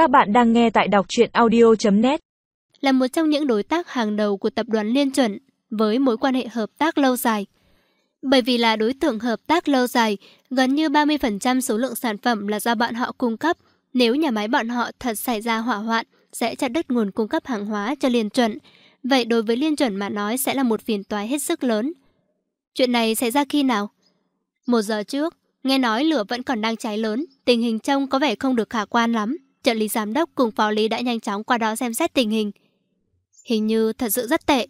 Các bạn đang nghe tại đọc truyện audio.net Là một trong những đối tác hàng đầu của tập đoàn Liên Chuẩn với mối quan hệ hợp tác lâu dài. Bởi vì là đối tượng hợp tác lâu dài, gần như 30% số lượng sản phẩm là do bọn họ cung cấp. Nếu nhà máy bọn họ thật xảy ra hỏa hoạn, sẽ chặt đứt nguồn cung cấp hàng hóa cho Liên Chuẩn. Vậy đối với Liên Chuẩn mà nói sẽ là một phiền toái hết sức lớn. Chuyện này xảy ra khi nào? Một giờ trước, nghe nói lửa vẫn còn đang cháy lớn, tình hình trông có vẻ không được khả quan lắm. Trợ lý giám đốc cùng phó lý đã nhanh chóng qua đó xem xét tình hình. Hình như thật sự rất tệ.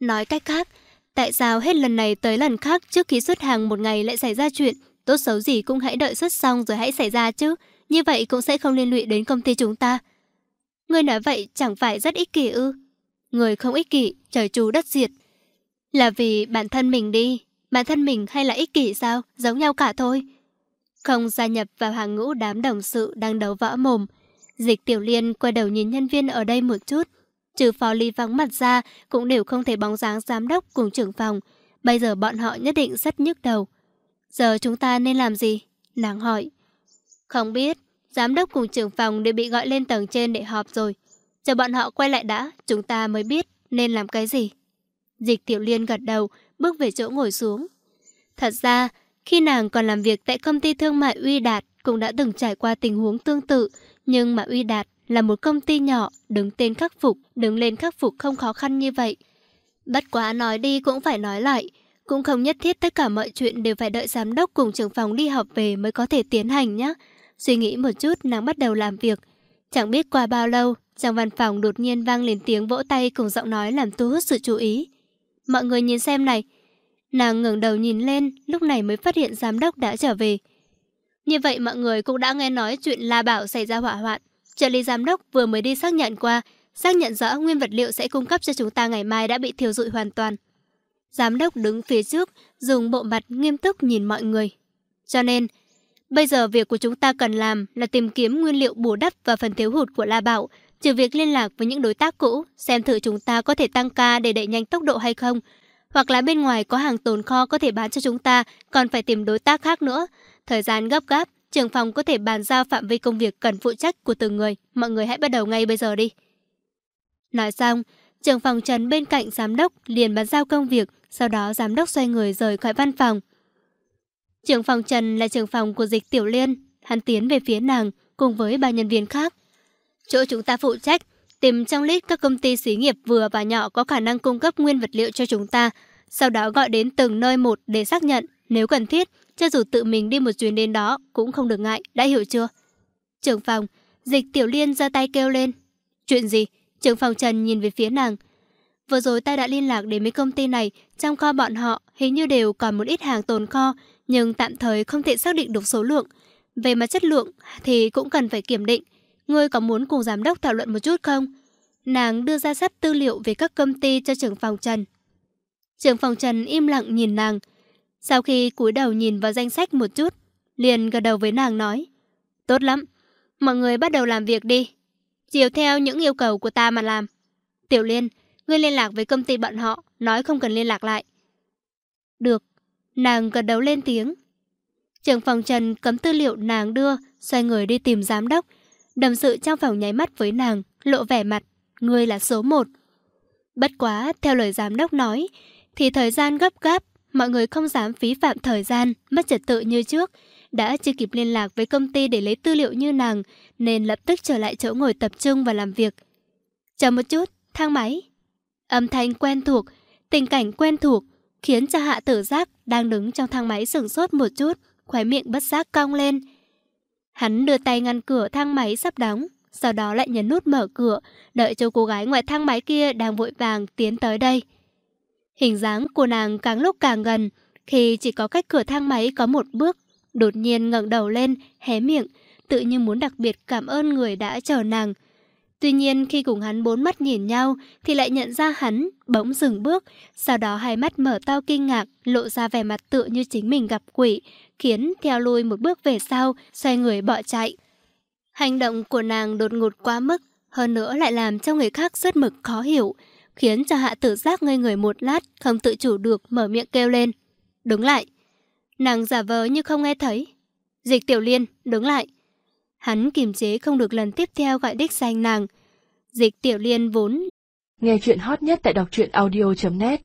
Nói cách khác, tại sao hết lần này tới lần khác trước khi xuất hàng một ngày lại xảy ra chuyện, tốt xấu gì cũng hãy đợi xuất xong rồi hãy xảy ra chứ, như vậy cũng sẽ không liên lụy đến công ty chúng ta. Người nói vậy chẳng phải rất ích kỷ ư? Người không ích kỷ, trời chú đất diệt. Là vì bản thân mình đi, bản thân mình hay là ích kỷ sao, giống nhau cả thôi. Không gia nhập vào hàng ngũ đám đồng sự đang đấu võ mồm. Dịch tiểu liên quay đầu nhìn nhân viên ở đây một chút. Trừ phó lý vắng mặt ra, cũng đều không thể bóng dáng giám đốc cùng trưởng phòng. Bây giờ bọn họ nhất định rất nhức đầu. Giờ chúng ta nên làm gì? Nàng hỏi. Không biết, giám đốc cùng trưởng phòng đều bị gọi lên tầng trên để họp rồi. Chờ bọn họ quay lại đã, chúng ta mới biết nên làm cái gì. Dịch tiểu liên gật đầu, bước về chỗ ngồi xuống. Thật ra, khi nàng còn làm việc tại công ty thương mại Uy Đạt cũng đã từng trải qua tình huống tương tự, nhưng mà Uy Đạt là một công ty nhỏ, đứng tên khắc phục, đứng lên khắc phục không khó khăn như vậy. Bất quá nói đi cũng phải nói lại, cũng không nhất thiết tất cả mọi chuyện đều phải đợi giám đốc cùng trưởng phòng đi học về mới có thể tiến hành nhé. Suy nghĩ một chút nàng bắt đầu làm việc. Chẳng biết qua bao lâu, trong văn phòng đột nhiên vang lên tiếng vỗ tay cùng giọng nói làm thu hút sự chú ý. Mọi người nhìn xem này, Nàng ngẩng đầu nhìn lên, lúc này mới phát hiện giám đốc đã trở về. Như vậy mọi người cũng đã nghe nói chuyện La Bảo xảy ra hỏa hoạn. Trợ lý giám đốc vừa mới đi xác nhận qua, xác nhận rõ nguyên vật liệu sẽ cung cấp cho chúng ta ngày mai đã bị thiêu rụi hoàn toàn. Giám đốc đứng phía trước, dùng bộ mặt nghiêm túc nhìn mọi người. Cho nên, bây giờ việc của chúng ta cần làm là tìm kiếm nguyên liệu bù đắp và phần thiếu hụt của La Bảo, trừ việc liên lạc với những đối tác cũ, xem thử chúng ta có thể tăng ca để đẩy nhanh tốc độ hay không, hoặc là bên ngoài có hàng tồn kho có thể bán cho chúng ta, còn phải tìm đối tác khác nữa. Thời gian gấp gáp, trưởng phòng có thể bàn giao phạm vi công việc cần phụ trách của từng người. Mọi người hãy bắt đầu ngay bây giờ đi. Nói xong, trưởng phòng Trần bên cạnh giám đốc liền bàn giao công việc, sau đó giám đốc xoay người rời khỏi văn phòng. Trưởng phòng Trần là trưởng phòng của dịch Tiểu Liên, hắn tiến về phía nàng cùng với ba nhân viên khác. Chỗ chúng ta phụ trách tìm trong list các công ty xí nghiệp vừa và nhỏ có khả năng cung cấp nguyên vật liệu cho chúng ta, sau đó gọi đến từng nơi một để xác nhận, nếu cần thiết, cho dù tự mình đi một chuyến đến đó cũng không được ngại, đã hiểu chưa? Trưởng phòng, dịch tiểu liên ra tay kêu lên. Chuyện gì? Trưởng phòng Trần nhìn về phía nàng. Vừa rồi ta đã liên lạc đến mấy công ty này, trong kho bọn họ hình như đều còn một ít hàng tồn kho, nhưng tạm thời không thể xác định được số lượng. Về mặt chất lượng thì cũng cần phải kiểm định. Ngươi có muốn cùng giám đốc thảo luận một chút không? Nàng đưa ra sắp tư liệu về các công ty cho trưởng phòng Trần. Trưởng phòng Trần im lặng nhìn nàng. Sau khi cúi đầu nhìn vào danh sách một chút, liền gật đầu với nàng nói. Tốt lắm, mọi người bắt đầu làm việc đi. Chiều theo những yêu cầu của ta mà làm. Tiểu Liên, ngươi liên lạc với công ty bọn họ, nói không cần liên lạc lại. Được, nàng gật đầu lên tiếng. Trưởng phòng Trần cấm tư liệu nàng đưa, xoay người đi tìm giám đốc, Đầm sự trong phòng nháy mắt với nàng, lộ vẻ mặt, ngươi là số một. Bất quá, theo lời giám đốc nói, thì thời gian gấp gáp, mọi người không dám phí phạm thời gian, mất trật tự như trước. Đã chưa kịp liên lạc với công ty để lấy tư liệu như nàng, nên lập tức trở lại chỗ ngồi tập trung và làm việc. Chờ một chút, thang máy. Âm thanh quen thuộc, tình cảnh quen thuộc, khiến cho hạ tử giác đang đứng trong thang máy sửng sốt một chút, khóe miệng bất giác cong lên. Hắn đưa tay ngăn cửa thang máy sắp đóng, sau đó lại nhấn nút mở cửa, đợi cho cô gái ngoài thang máy kia đang vội vàng tiến tới đây. Hình dáng của nàng càng lúc càng gần, khi chỉ có cách cửa thang máy có một bước, đột nhiên ngẩng đầu lên, hé miệng, tự như muốn đặc biệt cảm ơn người đã chờ nàng. Tuy nhiên khi cùng hắn bốn mắt nhìn nhau thì lại nhận ra hắn bỗng dừng bước, sau đó hai mắt mở to kinh ngạc, lộ ra vẻ mặt tựa như chính mình gặp quỷ, khiến theo lui một bước về sau, xoay người bỏ chạy. Hành động của nàng đột ngột quá mức, hơn nữa lại làm cho người khác rất mực khó hiểu, khiến cho hạ tử giác ngây người một lát, không tự chủ được mở miệng kêu lên. Đứng lại. Nàng giả vờ như không nghe thấy. Dịch tiểu liên, đứng lại. Hắn kiềm chế không được lần tiếp theo gọi đích danh nàng. Dịch tiểu liên vốn. Nghe chuyện hot nhất tại đọc truyện audio.net